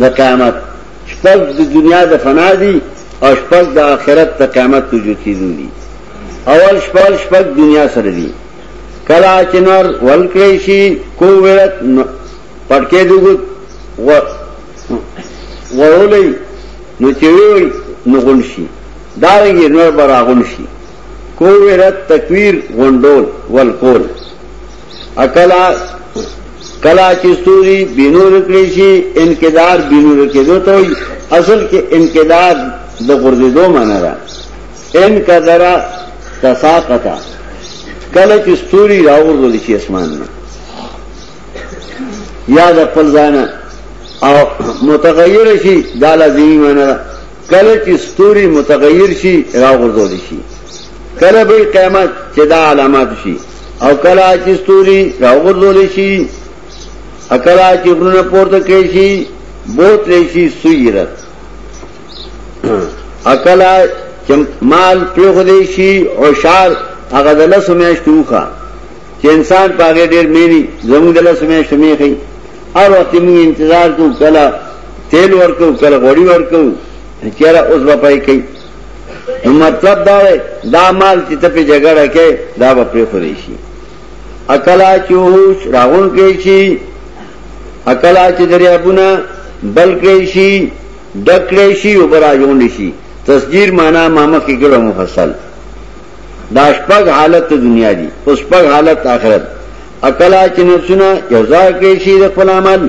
د قیامت شپږ د دنیا د فنا دي او شپږ د آخرت د قیامت وجود کیدو دي اول شپږ شپږ دنیا سره دي کله چې نور ولکړې شي کو ورت پټکې دوګت و وړولې نو چې وي نو غون شي دا رنګي نور براغون شي کو ورت تکویر غوندول ولکول اکلا کلا چې ستوري بنور کړی شي انقدار بنور کېدو ته وي اصل کې انقدار د غردو معنی ده ان کذرا تساقطا کله چې ستوري راوړل شي اسمان نه یا د خپل ځان او متغیر شي دا لازمي معنی ده کله چې ستوري متغیر شي راوړل شي کله به قیامت چې دا علامات شي او کلا چې ستوري راوګرځول شي اکلا چې غرونه پورته کې شي بوت لشي سویرت اکلا چې مال پیغ دی شي او شار هغه د لاسو میاشتوخه چې انسان پاګه ډیر مینی زموږ د لاسو میاشتو میخي هر وخت موږ انتظار کوو کله تیل ورکو کله غوړی ورکو چیرې اوس به پای کوي نو مطلب دا دی دا مال چې ته په جګړه کې دا به پرې خوري شي اکلا چې هوش راغون کې شي اکلا چې دریابونه بل کې شي دکړې شي او براجون شي تسجیر معنا مامه کې ګړو مفصل دا شپږ حالت دنیا دي اوس شپږ حالت آخرت اکلا چې نفسونه جزا کې شي د خپل عمل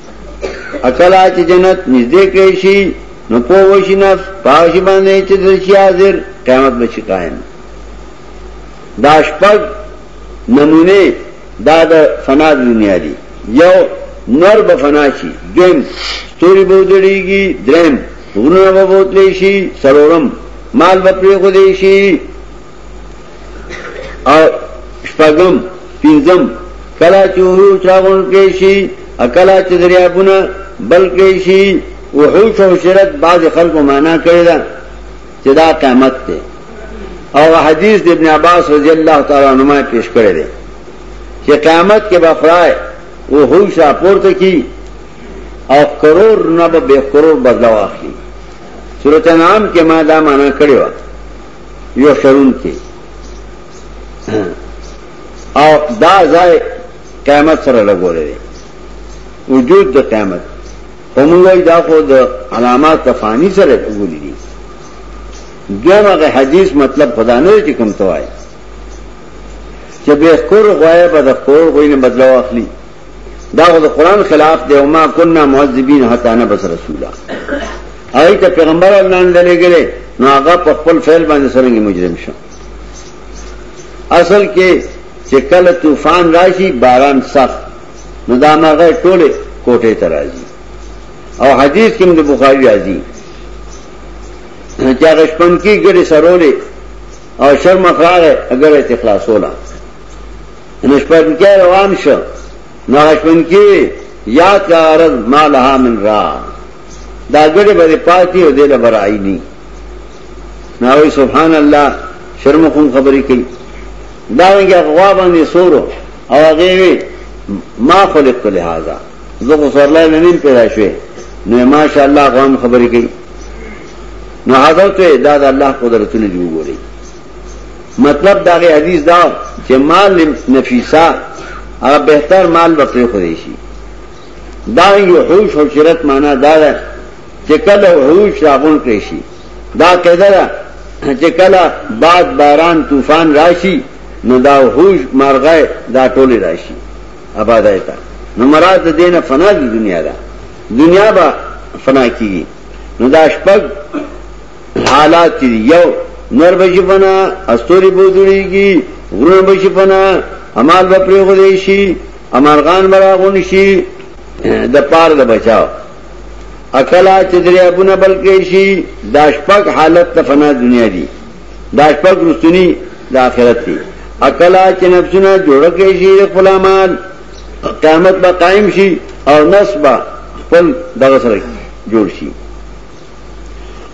اکلا چې جنت نږدې کړی شي نو په وشي نفس پاش باندې چې د شي حاضر قیامت به شي قائم دا شپږ نمونه دا د فنا دنیا دي یو نور به فنا شي دیم ستوري به وځړيږي دریم غرونه به بوتلی شي سرورم مال به پرې خو دی شي او شپږم پنځم کلا چې ورو چاغون کې شي اکلا چې دریابونه بل کې شي وحوش او شرط بعض خلکو معنا کړی دا چې دا قیامت دی او حدیث د ابن عباس رضی الله تعالی عنہما پیش کړی دی چې قیامت کې بفرای وحوش راپورته کی او کرور نه به کرور بدلا واخلي سورته نام کې ما دا معنا کړی و یو شرون کې او دا ځای قیامت سره لګولې وجود د قیامت همغوی دا خو د علامات تفانی سره لګولې دي دغه حدیث مطلب خدا نه چې کوم توای چې به کور غایب د کور غوینه بدلو اخلي دا خو د قران خلاف دی او ما كنا معذبین حتا نبس رسولا هغه ته پیغمبر الله نه لګره نو هغه په خپل فعل باندې سرنګي مجرم شو اصل کې چې کله طوفان راشي باران سخت نو دا ماغه ټوله کوټه ته راځي او حدیث کې د بخاری راځي چې هغه شپم کې ګړي سرولې او شرم خاره اگر ته خلاصولا نشپتکه روان شو نو اشمن کې یا کارز ما لها من را دا ګړې بری پاتې او دې له برای ني نو سبحان الله شرم کوم خبرې کوي دا ونګه غوا باندې سورو او هغه وی ما خلق له هاذا زه خو سره لاله نیم پیدا شوې نو ماشاء الله غوام خبرې کوي نو حضرت دا د الله قدرتونه دی وګورئ مطلب دا غي حدیث دا چې مال نفیسا هغه بهتر مال وکړي خو شي دا یو حوش او شرط معنا دا ده چې کله حوش راغون کړی شي دا کېده ده چې کله باد باران طوفان راشي نو دا حوش مرغه دا ټول راشي آبادای تا نو مراد دینه فنا دي دنیا ده دنیا با فنا کیږي نو دا شپږ حالات چې دي یو نور به شي پنا استوري به جوړيږي غرونه به شي پنا امال به پرې خو دی شي امرغان برا غون شي د پار د بچاو اکلا چې دریابونه بلکې شي داشپک حالت تفنا دنیا دي داشپک رستنی د آخرت دي اکلا چې نفسونه جوړ کې شي خپل اعمال قیامت به قائم شي او نسبه خپل دغه سره جوړ شي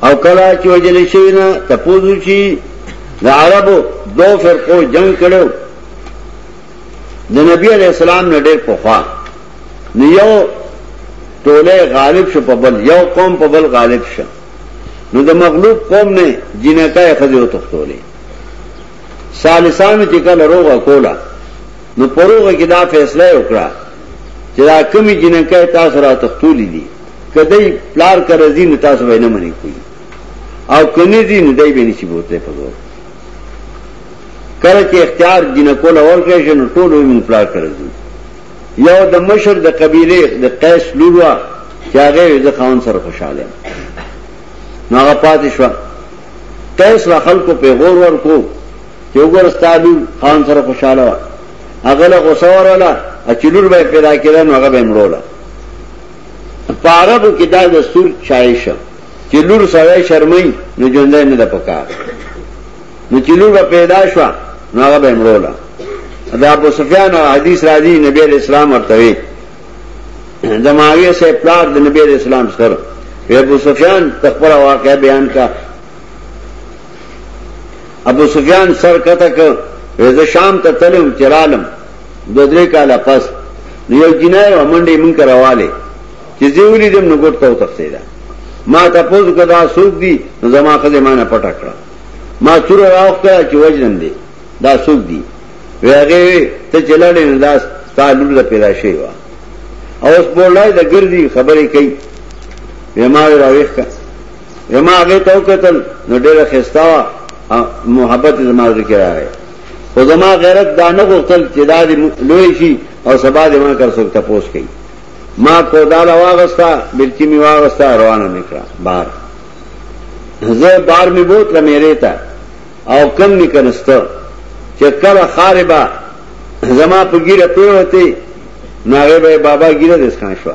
او کلا چې وجل شي نه تپوزو شي د عربو دو فرقو جنگ کړو د نبی علی السلام نه ډېر پوخا نو یو ټوله غالب شو په بل یو قوم په بل غالب شو نو د مغلوب قوم نه جنکای خځه او تختولې سالسان چې کله روغه کولا نو پروغه کې دا فیصله وکړه چې دا کمی جنکای تاسو را تختولې دي که دای پلار کرزی نو تاسو به نه منی کوي او کني دي نه دای به نشي بوتله په زور کله چې اختیار جنکو لور کې شنو ټول ومن پلار کرزی یو د مشر د قبيله د قیس لوروا چې هغه د خان سره خوشاله نو هغه پاتې شو قیس را خلکو په غور ور کو چې وګور ستادو خان سره خوشاله هغه له غوسه وراله چې لور به پیدا کړه نو هغه به مړوله په عربو کې دا دستور شایع شو چې لور سړی شرمای نو ژوندې نه ده پکار نو چې لور پیدا شو نو هغه به مړوله دا ابو سفیان حدیث راځي نبی اسلام ورته وی د معاویه سه پلار د نبی اسلام سره ابو سفیان تخبر واقع بیان کا ابو سفیان سر کته ک وې شام ته تلم چرالم دو درې کاله پس نو یو جنای و منډې مونږ ته راواله چې زه ولیدم نو ګټ ته وتښتېدا ما تاسو کو دا سوق دي نو زما خزه ما نه پټ کړه ما تور راوخته چې وجنم دي دا سوق دي ویغه ته چلاړې نه داس تعلق لا پیدا شي وا او اوس بولای د ګرځي خبرې کوي وما راويخ کا وما هغه تو قتل نو ډېر خستا محبت زما ذکر راغی خو زما غیرت دا نه غوښتل چې دا دې لوی شي او سبا دې ما کر څوک تپوس کوي ما کوداله واغستا بلچی می واغستا روانه میکړه بار زه بار می بوت لمیرې ته او کم می کنستو چې کله خاربا زما په ګیره پیوته ناغه به بابا ګیره د اسخان شو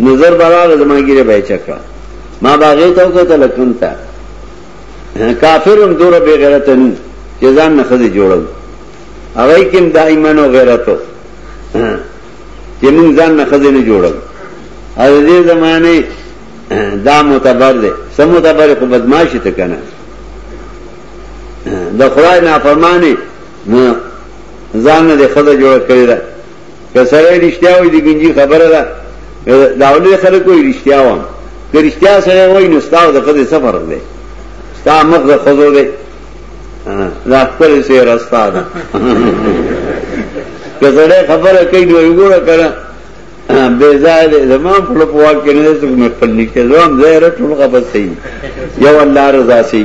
نظر بارا زما ګیره به چکا ما باغې ته وکړه لکنتا کافر هم دوره بے غیرت نو چې ځان نه خزه جوړو هغه کوم د ایمان او غیرت چې موږ ځان نه خزه نه جوړو او دې زمانه دا معتبر دی سم معتبر خو بدمعشی ته کنه د خدای نافرمانی نه ځان نه خزه جوړ کړی که سره رښتیا وای د ګنجی خبره ده داولې خلک وای رښتیا وام که رښتیا سره وای نو ستاسو د خدای سفر دی ستا مخ د خزو دی دا خپل سي راستا ده که سره خبره کوي نو وګوره کړه بے زائد زمان پھلو پوا کے نہیں تو میں پل نہیں کے زمان زہر ہے ٹھول کا بس صحیح یو اللہ رضا صحیح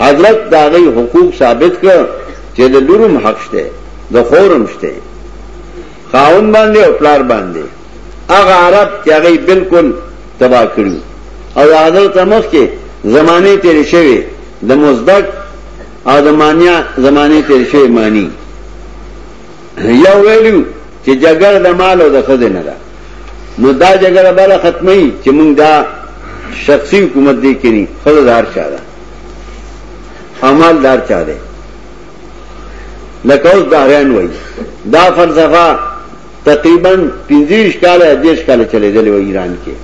حضرت دا غي حقوق ثابت کړ چې د لورم حق شته د خورم شته خاون باندې او پلار باندې هغه عرب چې هغه بالکل تباہ کړی او حضرت مخ کې زمانه تیر شوی د مزدک او د مانیا زمانه تیر شوی مانی یو ویلو چې جګړه د مال او د خزینه ده نو دا جګړه بل ختمي چې موږ دا شخصي حکومت دی کینی خود دار چا ده عمل دار چا ده لکه اوس دهریان وای دا فلسفه تقریبا 25 کال 10 کال چلیدلې و ایران کې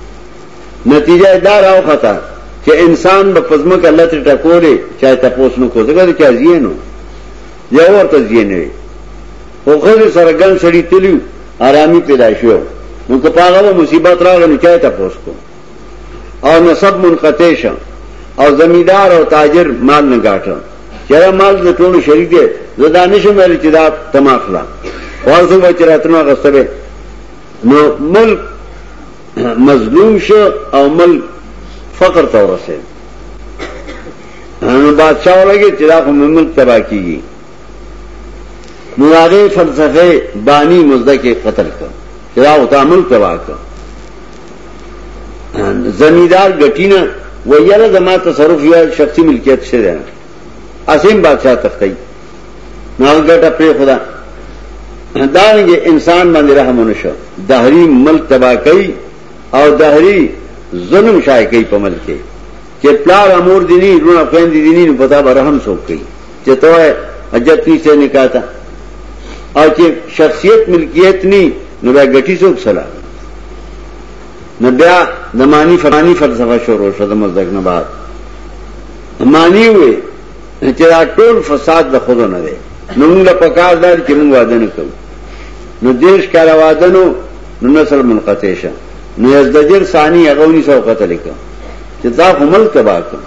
نتیجه دا راو خطا چې انسان په پزما کې الله ته ټکورې چا ته پوسنو کو دغه چا زینو یو ورته زینې خو خزه سره ګن سړی تلیو آرامی پیدا شو نو که پاغه به مصیبت راغی نو چای ته پوس کو او نسب منقطع شو او زمیدار او تاجر مال نه گاټه چیرې مال د ټولو شریک دی زدا نشم ویل چې دا تماخلا ورته به چراتنه غسبه نو ملک مظلوم شو او ملک فقر ته ورسېد نو بادشاہ ولګي چې دا کوم ملک تباہ کیږي نو هغه فلسفه بانی مزده کې قتل کړ چې دا وتا عمل کوا کړ زمیدار غټینا و یره زما تصرف یا شخصي ملکیت شه ده اسیم بادشاہ تختی نو غټه پری خدا دانګه انسان باندې رحم ونشو دهری ملک تبا کوي او دهری ظلم شای کوي په ملک کې چې پلار امور دینی رونه خويندې دینی نو پتا به رحم څوک کوي چې ته حجت نشته نکاح ته او چې شخصیت ملکیت ني نو بیا ګټي څوک سره نو بیا د معنی فرانی فلسفه شروع شو د مزدک نه بعد معنی وي چې دا ټول فساد د خود نه دی نو موږ په کار دار کې موږ واده نه کوو نو دیش کاله واده نو نو نسل منقطع شه نو یزدجر ثانی هغه 1900 قتل کړ چې دا عمل تباہ کړ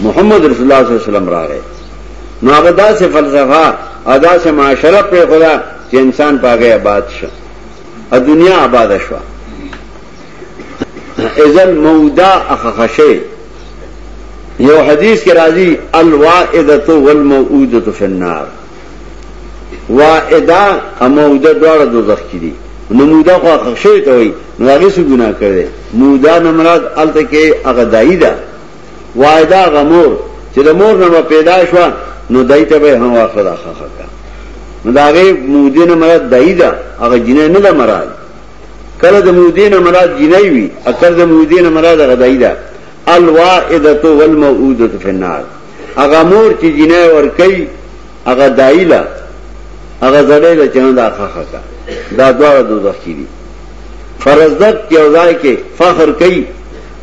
محمد رسول الله صلی الله علیه وسلم راغی نو هغه داسې فلسفه ادا سے معاشره پر خدا چې انسان پاګه آباد شو ا دنیا آباد شو اذن مودا اخخشه یو حدیث کې راځي الوائدۃ والموعودۃ فی النار وائدہ او مودا دواړه دوزخ کې دي نو مودا خو اخخشه ته وي نو هغه څه ګناه کړي مودا نه مراد الته کې هغه دایدا وای دا غمور چې د مور نه پیدا شو نو دای ته به هم واخله دا خخه کا نو دا غي مودینه مراد دای دا هغه جنې نه ده مراد کله د مودینه مراد جنې وي اکر د مودینه مراد هغه دای دا الوائدته والموعوده فی النار هغه مور چې جنې ور کوي هغه دای لا هغه زړه له چنه دا خخه کا دا دواړه دوزخ کیږي فرزدت کې اوځای کې فخر کوي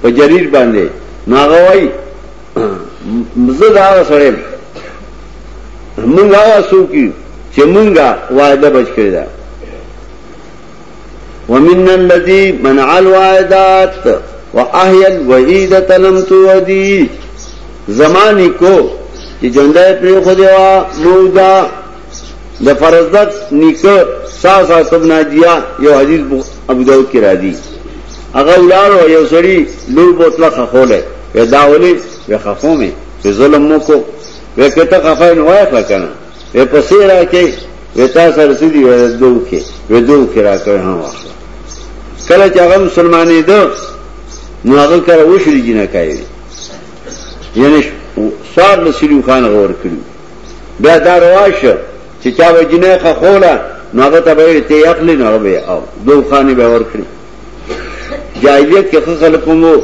په جریر باندې نو هغه وای زه دا سره مونږه واسو کی چې مونږه وعده بچ کړی دا ومن الذي منع الوعدات واحيا الوعيد تلم تودي زماني کو چې جندای پر خو دیوا مودا د فرزدت نیکه ساسا تب ناجیا یو حدیث ابو داود کې راځي هغه ولارو یو سړی لور بوتله خخوله ودا ولې وې خفومه چې ظلم مو کو وې کته خفاین وای فکنه وې پسې راکې وې تاسو رسیدي وې دوه کې وې دوه کې راکې ها واخله کله چې هغه مسلمانې ده نو هغه کله وشري جنہ کوي یعنی سوار لسیلو خان غور کړی بیا دا رواج شو چې چا به جنې خخوله نو هغه ته به یې تی اخلي نو هغه به یې او دوه خانې به ورکړي جاهلیت کې ښه خلک هم وو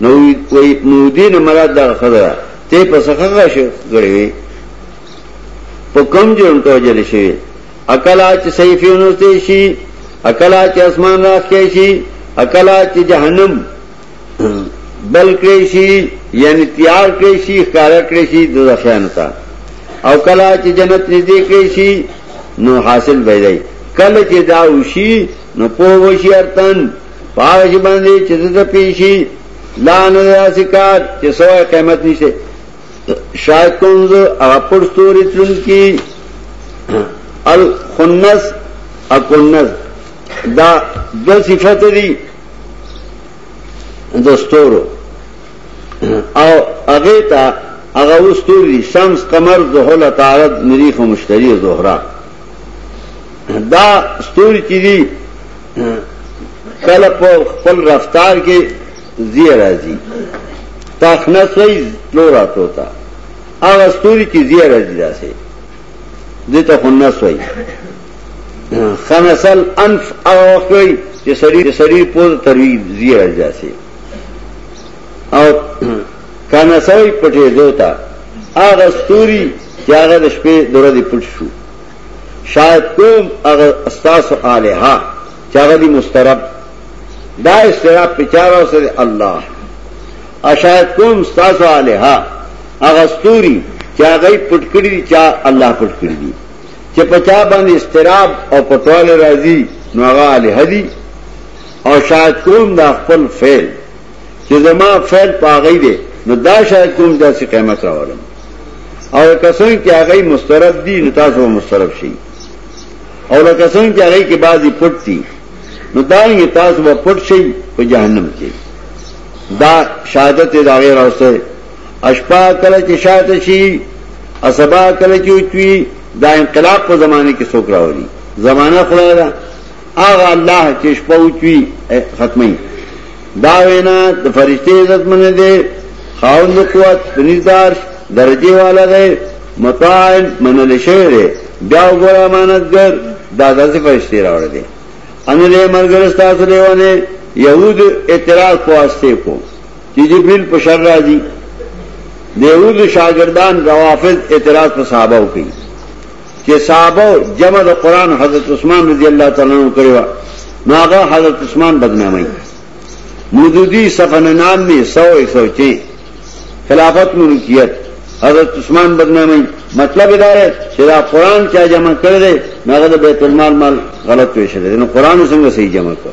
نو وایي نو دین مراد دغه ښځه ده تی په څه ښه شو ګړی وي په کوم جرم توجل شوی اکلا چې صحیفې ونوستې شي اکلا چې اسمان راخکې شي اکلا چې جهنم بل کړی شي یعنی تیار کړی شي ښکار کړی شي د ځخیانو ته او کله چې جنت نږدې کړی شي نو حاصل به دی کله چې دا وشي نو په وشي ارتن پاوش باندې چې د پیشي لا نه راسکار چې سوې قیمت نشته شاید کنز هغه پرستوري تلون کی الخنس اکنس دا د صفات دي د ستورو او هغه ته هغه وستوري شمس قمر زحل عطارد مریخ او مشتری او زهره دا ستوري چې دي کله په خپل رفتار کې زی راځي تخنس وي لو راتو تا هغه ستوري چې زی راځي داسې دته خنس وي خنسل انف هغه وخت وي چې سړی چې سړی پوز تروي زیه ځاسي او کانسوي پټې دوتا هغه ستوري چې هغه د شپې دوره دی پټ شو شاید کوم هغه استاس الها چې هغه دی مسترب دا استراب پچارو سره الله اشاید کوم استاس الها هغه ستوري چې هغه پټ کړی چې الله پټ کړی چې پچا باندې استراب او پټواله راځي نو هغه علی هدي او شاید کوم دا خپل فعل چې زما فعل پاغی دی نو دا شاید کوم داسې قیمت راولم او کسان چې هغه مسترب دي نو تاسو مسترب شي او کسان چې هغه کې بعضي پټ دي نو دا یې تاسو په پټ شي په جهنم کې دا شهادت دا غیر اوسه اشپا کله چې شاته شي اسبا کله چې اوچوي دا انقلاب په زمانه کې څوک راوړي زمانہ خدای دا هغه الله چې شپه اوچوي ختمي دا وینا د فرشته عزت منه دي خاوند قوت بنیدار درجه والا دی مطاعن منل شوی دی بیا وګوره امانتګر دا داسې فرشتي راوړ دی ان له مرګ رستا سره ونه يهود اعتراض کواسته کو چې جبريل په شر راځي د يهودو شاګردان روافض اعتراض په صحابه وکړي چې صحابه جمع د قران حضرت عثمان رضی الله تعالی عنہ کړو نو هغه حضرت عثمان بدنامي مودودی صفحه 99 100 106 خلافت ملکیت حضرت عثمان بدنامي مطلب دا دی چې دا قران چا جمع کړی دی هغه د بیت المال مال غلط ویشل دی نو قران څنګه صحیح جمع کړ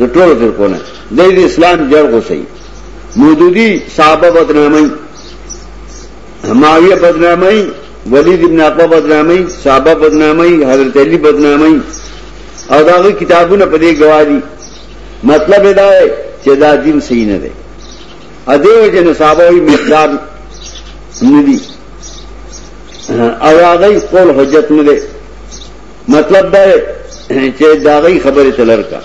د ټولو فرقو نه د اسلام جړ غوسي مودودي صحابه بدنامي معاویه بدنامي ولید ابن عقبه بدنامي صحابه بدنامي حضرت علي بدنامي او داغه کتابونه په دې گواهی مطلب دا دی چې دا دین صحیح نه دی ا دې وجه نه صحابه وي مقدار ندي او هغه قول حجت نه دی مطلب دا ہے چې دا غي خبره تلر کا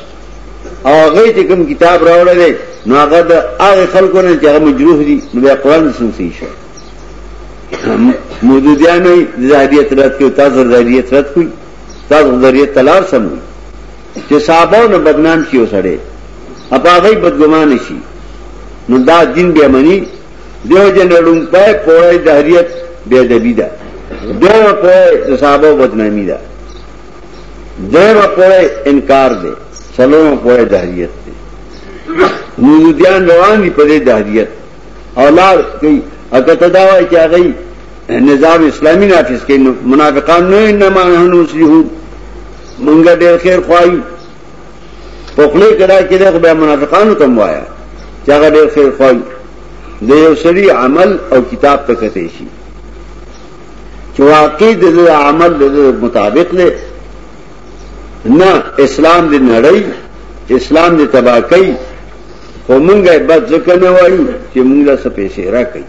او غي چې کوم کتاب راوړل دی نو هغه د هغه خلکو نه چې هغه مجروح دي نو بیا قران سنسي شي مودودیان نه زهدیت رات کې تاسو زهدیت رات کوي تاسو زهدیت تلار سم چې صحابه نو بدنام شي وسړي اپا غي بدګمان شي نو دا دین به مني دیو جن رڑون پای پوڑای دهریت بیدبی دا دیو پوڑای دصحابه بدنامی دا دیو پوڑای انکار دے سلوم پوڑای دهریت دے نوزودیان روان دی پدے دهریت اولار کئی اکا تداوائی چا گئی نظام اسلامی نافذ کئی منافقان نو انما نحن مسلحون منگا دیر خیر خواهی په خله کې دا کې دا به منافقانو تم وایا چې هغه ډېر خیر خوای د یو سری عمل او کتاب ته کته شي چې واقعي د عمل د مطابق دی نه اسلام دې نړۍ اسلام دې تباہ کوي خو مونږه بد ځکه نه وایو چې مونږ له څه پیسې راکړي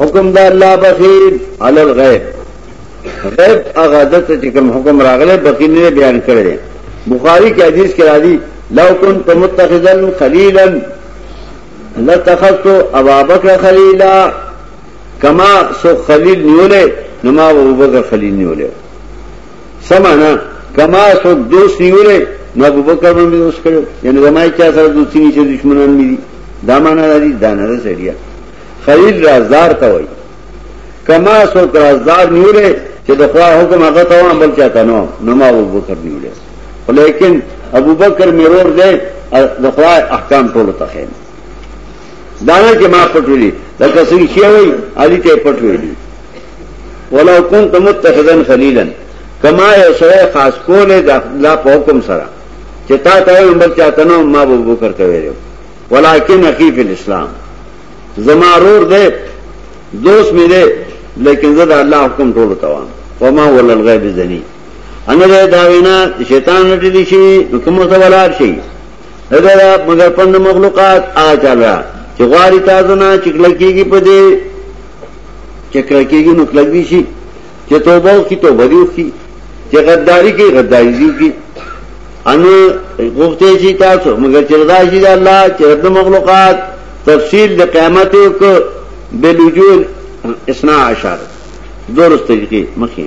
حکم دا الله بخي على الغيب غيب هغه د ته کوم حکم راغله بخي نه بیان کړی دی بخاری کې حدیث کې راځي لو كنت متخذا خليلا لتخذت ابا بکر خليلا کما سو خلیل نیولې نو ما ابو بکر خلیل نیولې سمانا کما سو دوست نیولې نو ابو بکر باندې دوست کړو یعنی زمای چا سره دوستي نشي دشمنان مې دي دا معنا لري دا نه ده سړیا خلیل رازدار ته وای کما سو رازدار نیولې چې د خدای حکم هغه ته وان بل چاته نو نو ما ابو بکر نیولې لیکن ابو بکر مرور دی د خدای احکام ټول ته خیم دانه چې ما پټولې دا کسې شي وای علي ته پټولې ولو كنت متخذا خليلا کما یو سره خاص کولې د لا په حکم سره چې تا ته یو بل چاته نو ما ابو بکر ته ویلو ولیکن اخی فی الاسلام زما رور دے دوست می دے لیکن زد اللہ حکم ٹولو توام وما ولا الغیب زنی انا دے داوینا شیطان نٹی دی شی نکم متولار شی ادا دا مگر پند مخلوقات آ چل رہا چی غواری تازنا چکلکی گی پا دے چکلکی گی نکلک دی شی چی توبہ کی توبہ دیو کی چی غداری کی غداری دیو کی ان غوښته شي تاسو مګر چې رضا شي د الله چې رب مخلوقات تفصیل د قیامت یو ک بلوجول اسنا عشر دورس طریقې مخې